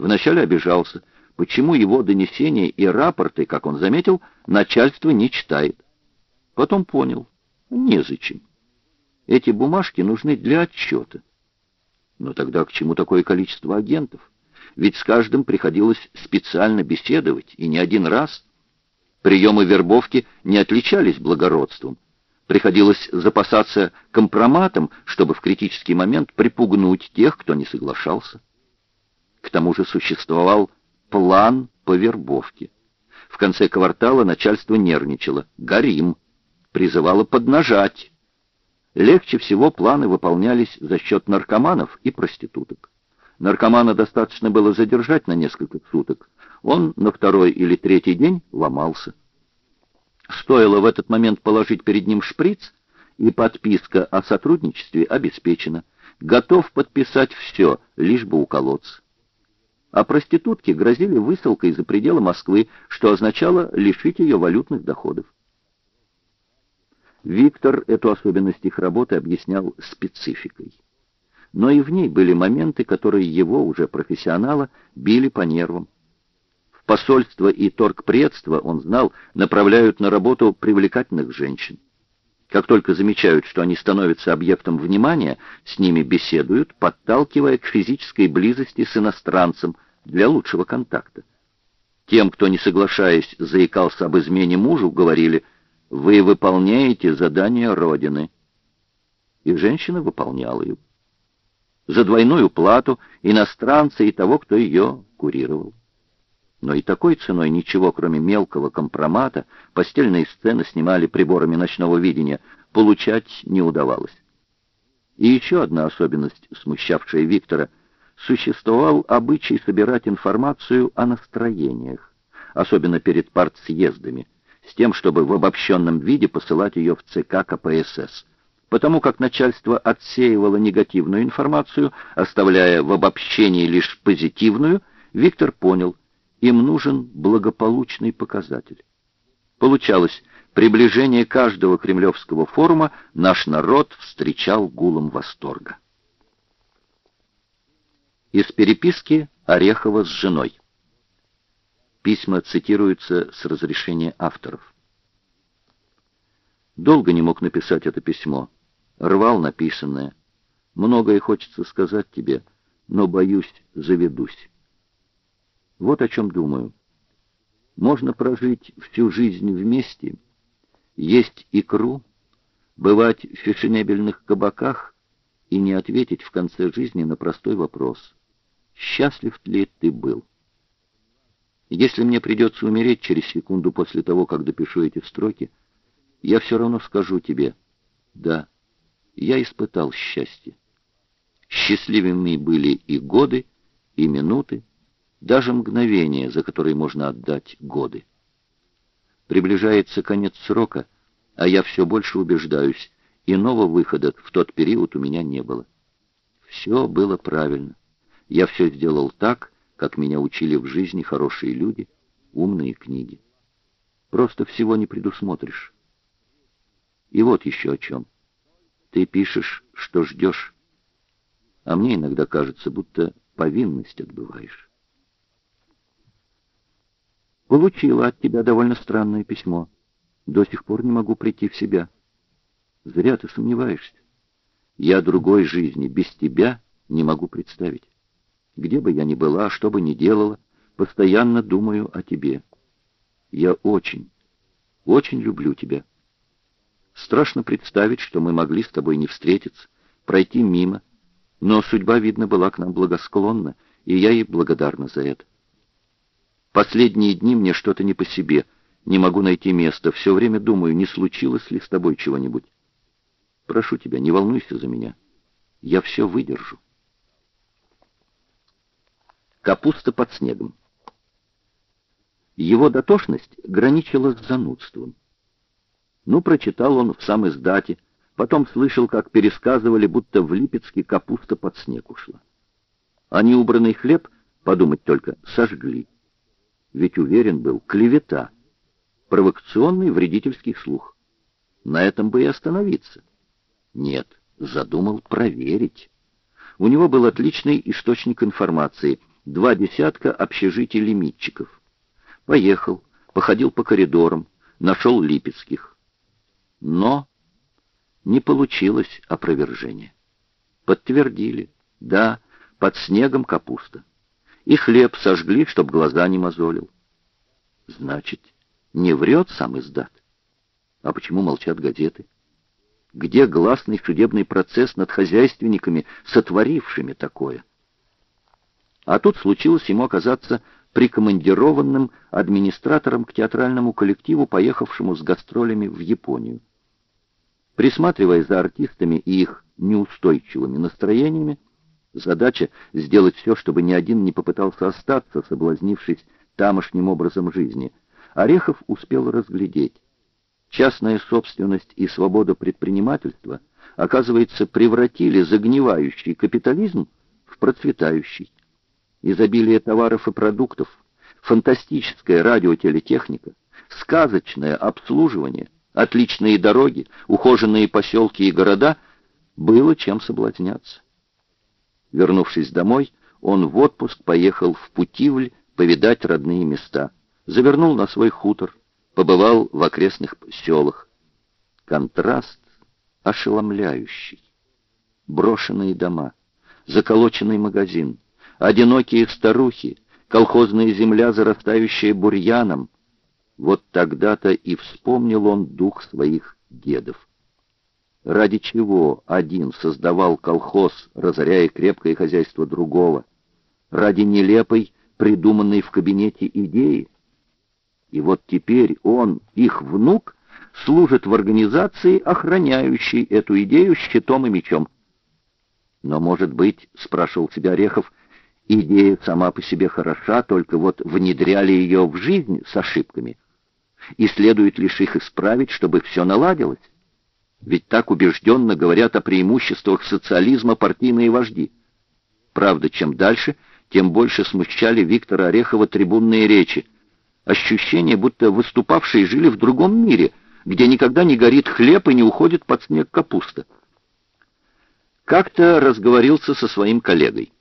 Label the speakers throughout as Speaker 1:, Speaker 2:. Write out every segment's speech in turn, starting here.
Speaker 1: Вначале обижался, почему его донесения и рапорты, как он заметил, начальство не читает. Потом понял, незачем. Эти бумажки нужны для отчета. Но тогда к чему такое количество агентов? Ведь с каждым приходилось специально беседовать, и не один раз. Приемы вербовки не отличались благородством. Приходилось запасаться компроматом, чтобы в критический момент припугнуть тех, кто не соглашался. К тому же существовал план по вербовке. В конце квартала начальство нервничало. «Горим!» призывало поднажать. Легче всего планы выполнялись за счет наркоманов и проституток. Наркомана достаточно было задержать на несколько суток. Он на второй или третий день ломался. Стоило в этот момент положить перед ним шприц, и подписка о сотрудничестве обеспечена. Готов подписать все, лишь бы уколоться. А проститутки грозили высылкой за пределы Москвы, что означало лишить ее валютных доходов. Виктор эту особенность их работы объяснял спецификой. Но и в ней были моменты, которые его, уже профессионала, били по нервам. В посольство и торгпредство, он знал, направляют на работу привлекательных женщин. Как только замечают, что они становятся объектом внимания, с ними беседуют, подталкивая к физической близости с иностранцем для лучшего контакта. Тем, кто, не соглашаясь, заикался об измене мужу, говорили – вы выполняете задание Родины. И женщина выполняла его. За двойную плату иностранца и того, кто ее курировал. Но и такой ценой ничего, кроме мелкого компромата, постельные сцены снимали приборами ночного видения, получать не удавалось. И еще одна особенность, смущавшая Виктора, существовал обычай собирать информацию о настроениях, особенно перед партсъездами, с тем, чтобы в обобщенном виде посылать ее в ЦК КПСС. Потому как начальство отсеивало негативную информацию, оставляя в обобщении лишь позитивную, Виктор понял, им нужен благополучный показатель. Получалось, приближение каждого кремлевского форума наш народ встречал гулом восторга. Из переписки Орехова с женой. Письма цитируются с разрешения авторов. Долго не мог написать это письмо. Рвал написанное. Многое хочется сказать тебе, но, боюсь, заведусь. Вот о чем думаю. Можно прожить всю жизнь вместе, есть икру, бывать в фешенебельных кабаках и не ответить в конце жизни на простой вопрос. Счастлив ли ты был? Если мне придется умереть через секунду после того, как допишу эти строки, я все равно скажу тебе, да, я испытал счастье. Счастливыми были и годы, и минуты, даже мгновения, за которые можно отдать годы. Приближается конец срока, а я все больше убеждаюсь, иного выхода в тот период у меня не было. Все было правильно. Я все сделал так, как меня учили в жизни хорошие люди, умные книги. Просто всего не предусмотришь. И вот еще о чем. Ты пишешь, что ждешь, а мне иногда кажется, будто повинность отбываешь. Получила от тебя довольно странное письмо. До сих пор не могу прийти в себя. Зря ты сомневаешься. Я другой жизни без тебя не могу представить. Где бы я ни была, что бы ни делала, постоянно думаю о тебе. Я очень, очень люблю тебя. Страшно представить, что мы могли с тобой не встретиться, пройти мимо, но судьба, видно, была к нам благосклонна, и я ей благодарна за это. Последние дни мне что-то не по себе, не могу найти места, все время думаю, не случилось ли с тобой чего-нибудь. Прошу тебя, не волнуйся за меня. Я все выдержу. Капуста под снегом. Его дотошность граничила с занудством. Ну, прочитал он в самой издате, потом слышал, как пересказывали, будто в Липецке капуста под снег ушла. А неубранный хлеб, подумать только, сожгли. Ведь уверен был, клевета, провокационный вредительский слух. На этом бы и остановиться. Нет, задумал проверить. У него был отличный источник информации — два десятка общежитий лимитчиков. Поехал, походил по коридорам, нашел Липецких. Но не получилось опровержения. Подтвердили, да, под снегом капуста. И хлеб сожгли, чтоб глаза не мозолил. Значит, не врет сам издат. А почему молчат газеты? Где гласный судебный процесс над хозяйственниками, сотворившими такое? А тут случилось ему оказаться прикомандированным администратором к театральному коллективу, поехавшему с гастролями в Японию. Присматривая за артистами и их неустойчивыми настроениями, задача сделать все, чтобы ни один не попытался остаться, соблазнившись тамошним образом жизни, Орехов успел разглядеть. Частная собственность и свобода предпринимательства, оказывается, превратили загнивающий капитализм в процветающий. Изобилие товаров и продуктов, фантастическая радиотелетехника, сказочное обслуживание, отличные дороги, ухоженные поселки и города — было чем соблазняться. Вернувшись домой, он в отпуск поехал в Путивль повидать родные места, завернул на свой хутор, побывал в окрестных селах. Контраст ошеломляющий. Брошенные дома, заколоченный магазин, одинокие старухи, колхозная земля, зарастающая бурьяном. Вот тогда-то и вспомнил он дух своих дедов. Ради чего один создавал колхоз, разоряя крепкое хозяйство другого? Ради нелепой, придуманной в кабинете идеи? И вот теперь он, их внук, служит в организации, охраняющей эту идею щитом и мечом. Но, может быть, спрашивал себя Орехов, идея сама по себе хороша, только вот внедряли ее в жизнь с ошибками. И следует лишь их исправить, чтобы все наладилось. Ведь так убежденно говорят о преимуществах социализма партийные вожди. Правда, чем дальше, тем больше смущали Виктора Орехова трибунные речи. Ощущение, будто выступавшие жили в другом мире, где никогда не горит хлеб и не уходит под снег капуста. Как-то разговорился со своим коллегой.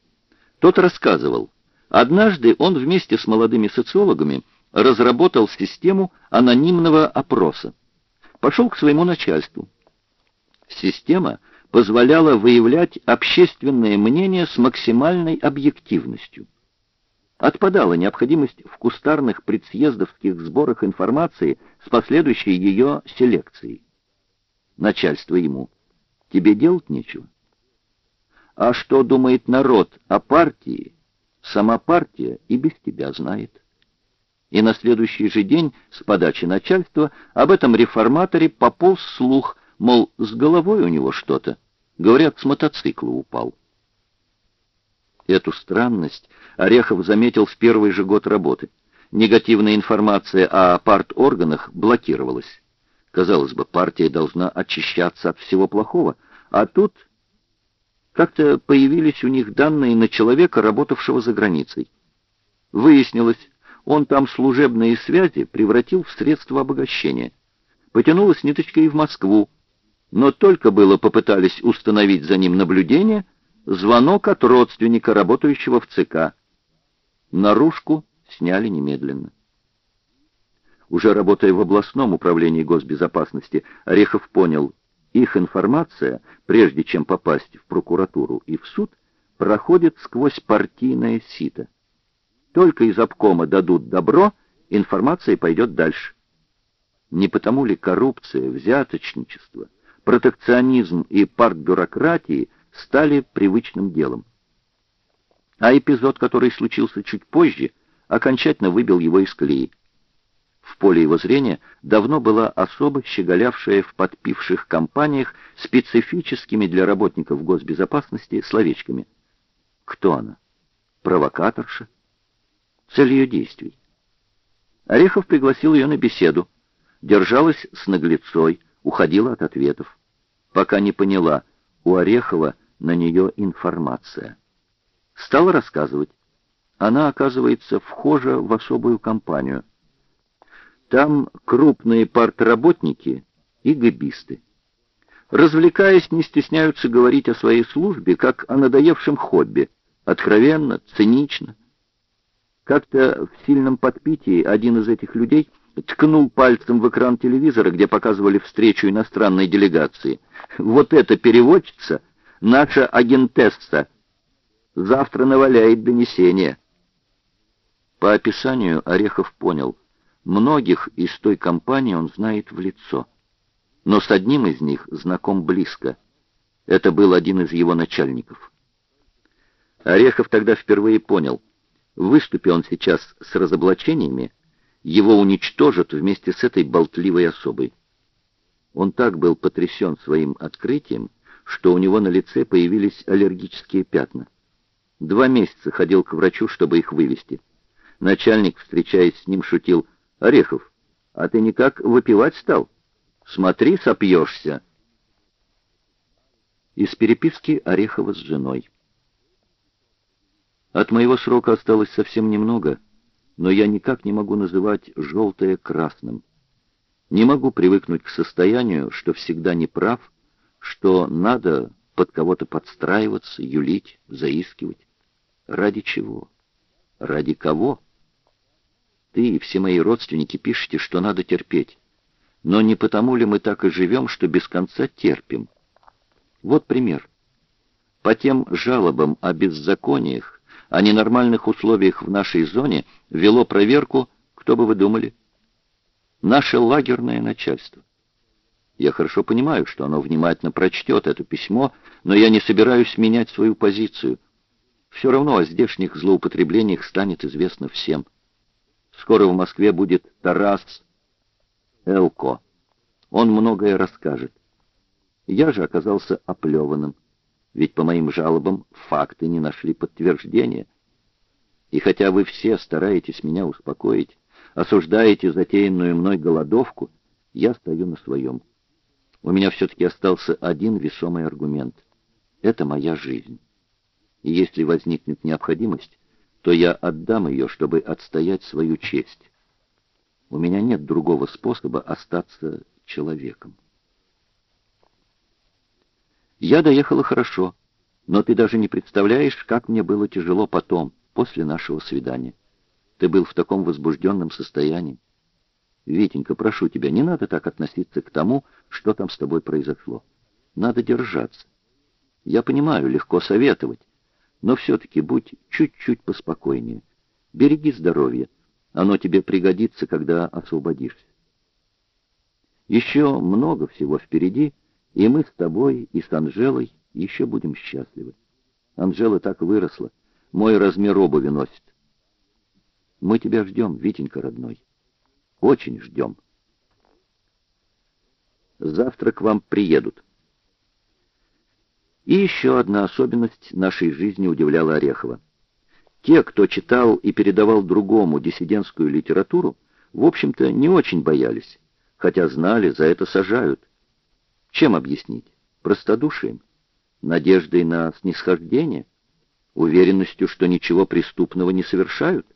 Speaker 1: Тот рассказывал, однажды он вместе с молодыми социологами разработал систему анонимного опроса. Пошел к своему начальству Система позволяла выявлять общественное мнение с максимальной объективностью. Отпадала необходимость в кустарных предсъездовских сборах информации с последующей ее селекцией. Начальство ему. Тебе делать нечего. А что думает народ о партии, сама партия и без тебя знает. И на следующий же день с подачи начальства об этом реформаторе пополз слух, Мол, с головой у него что-то. Говорят, с мотоцикла упал. Эту странность Орехов заметил в первый же год работы. Негативная информация о парторганах блокировалась. Казалось бы, партия должна очищаться от всего плохого, а тут как-то появились у них данные на человека, работавшего за границей. Выяснилось, он там служебные связи превратил в средство обогащения. Потянулась ниточка и в Москву, но только было попытались установить за ним наблюдение, звонок от родственника, работающего в ЦК. Наружку сняли немедленно. Уже работая в областном управлении госбезопасности, Орехов понял, их информация, прежде чем попасть в прокуратуру и в суд, проходит сквозь партийное сито. Только из обкома дадут добро, информация пойдет дальше. Не потому ли коррупция, взяточничество — протекционизм и партбюрократии стали привычным делом. А эпизод, который случился чуть позже, окончательно выбил его из колеи. В поле его зрения давно была особо щеголявшая в подпивших компаниях специфическими для работников госбезопасности словечками. Кто она? Провокаторша? Цель ее действий. Орехов пригласил ее на беседу. Держалась с наглецой, уходила от ответов пока не поняла, у Орехова на нее информация. Стала рассказывать. Она, оказывается, вхожа в особую компанию. Там крупные партработники и габисты. Развлекаясь, не стесняются говорить о своей службе, как о надоевшем хобби, откровенно, цинично, Как-то в сильном подпитии один из этих людей ткнул пальцем в экран телевизора, где показывали встречу иностранной делегации. «Вот эта переводчица, наша агентесса, завтра наваляет донесение». По описанию Орехов понял, многих из той компании он знает в лицо. Но с одним из них знаком близко. Это был один из его начальников. Орехов тогда впервые понял, выступи он сейчас с разоблачениями, его уничтожат вместе с этой болтливой особой. Он так был потрясен своим открытием, что у него на лице появились аллергические пятна. Два месяца ходил к врачу, чтобы их вывести. Начальник, встречаясь с ним, шутил, «Орехов, а ты никак выпивать стал? Смотри, сопьешься!» Из переписки Орехова с женой. От моего срока осталось совсем немного, но я никак не могу называть желтое красным. Не могу привыкнуть к состоянию, что всегда не прав, что надо под кого-то подстраиваться, юлить, заискивать. Ради чего? Ради кого? Ты и все мои родственники пишете, что надо терпеть. Но не потому ли мы так и живем, что без конца терпим? Вот пример. По тем жалобам о беззакониях, о ненормальных условиях в нашей зоне вело проверку, кто бы вы думали? Наше лагерное начальство. Я хорошо понимаю, что оно внимательно прочтет это письмо, но я не собираюсь менять свою позицию. Все равно о здешних злоупотреблениях станет известно всем. Скоро в Москве будет Тарас Элко. Он многое расскажет. Я же оказался оплеванным, ведь по моим жалобам факты не нашли подтверждения. И хотя вы все стараетесь меня успокоить, осуждаете затеянную мной голодовку, я стою на своем. У меня все-таки остался один весомый аргумент. Это моя жизнь. И если возникнет необходимость, то я отдам ее, чтобы отстоять свою честь. У меня нет другого способа остаться человеком. Я доехала хорошо, но ты даже не представляешь, как мне было тяжело потом, после нашего свидания. Ты был в таком возбужденном состоянии. Витенька, прошу тебя, не надо так относиться к тому, что там с тобой произошло. Надо держаться. Я понимаю, легко советовать, но все-таки будь чуть-чуть поспокойнее. Береги здоровье. Оно тебе пригодится, когда освободишься. Еще много всего впереди, и мы с тобой и с Анжелой еще будем счастливы. Анжела так выросла, мой размер обуви носит. Мы тебя ждем, Витенька родной. Очень ждем. Завтра к вам приедут. И еще одна особенность нашей жизни удивляла Орехова. Те, кто читал и передавал другому диссидентскую литературу, в общем-то, не очень боялись, хотя знали, за это сажают. Чем объяснить? Простодушием? Надеждой на снисхождение? Уверенностью, что ничего преступного не совершают?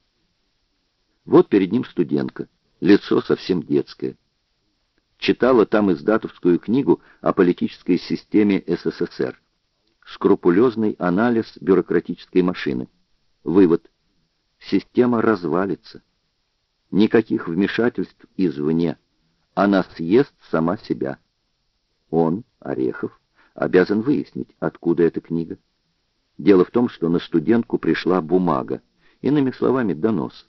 Speaker 1: Вот перед ним студентка, лицо совсем детское. Читала там издатовскую книгу о политической системе СССР скрупулезный анализ бюрократической машины. Вывод. Система развалится. Никаких вмешательств извне. Она съест сама себя. Он, Орехов, обязан выяснить, откуда эта книга. Дело в том, что на студентку пришла бумага, иными словами, донос.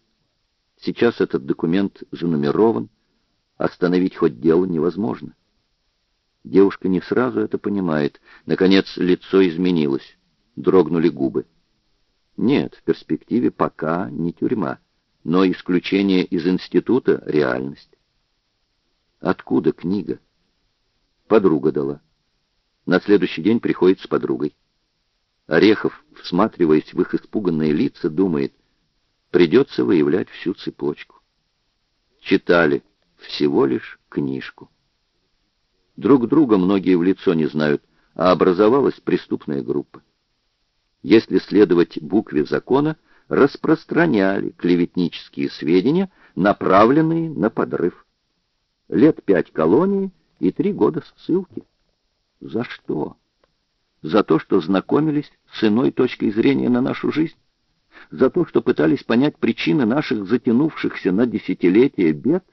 Speaker 1: Сейчас этот документ занумерован, остановить хоть дело невозможно. Девушка не сразу это понимает. Наконец, лицо изменилось. Дрогнули губы. Нет, в перспективе пока не тюрьма, но исключение из института — реальность. Откуда книга? Подруга дала. На следующий день приходит с подругой. Орехов, всматриваясь в их испуганные лица, думает, придется выявлять всю цепочку. Читали всего лишь книжку. Друг друга многие в лицо не знают, а образовалась преступная группа. Если следовать букве закона, распространяли клеветнические сведения, направленные на подрыв. Лет пять колонии и три года ссылки. За что? За то, что знакомились с иной точкой зрения на нашу жизнь? за то, что пытались понять причины наших затянувшихся на десятилетия бед,